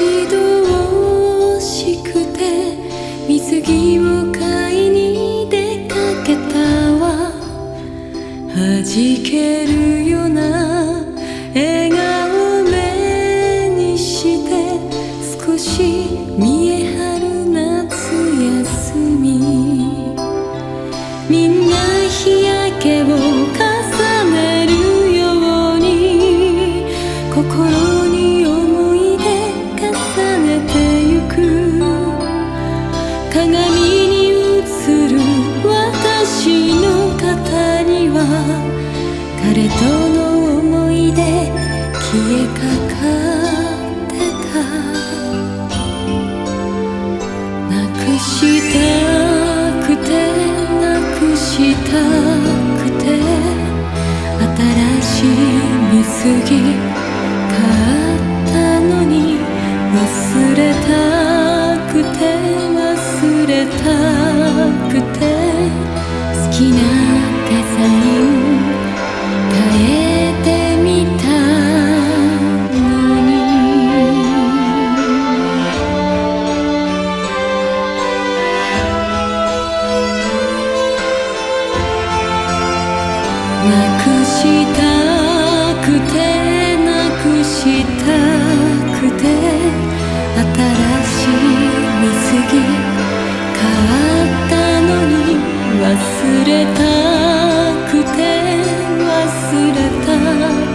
ちどしくて水着を買いに出かけたわ。弾けるような笑顔目にして少し見え張る夏休み。みんな日焼けを重ねるように心鏡に映る私の肩には彼との思い出消えかかってた。なくしたくてなくしたくて新しい水着買れたくて忘れた。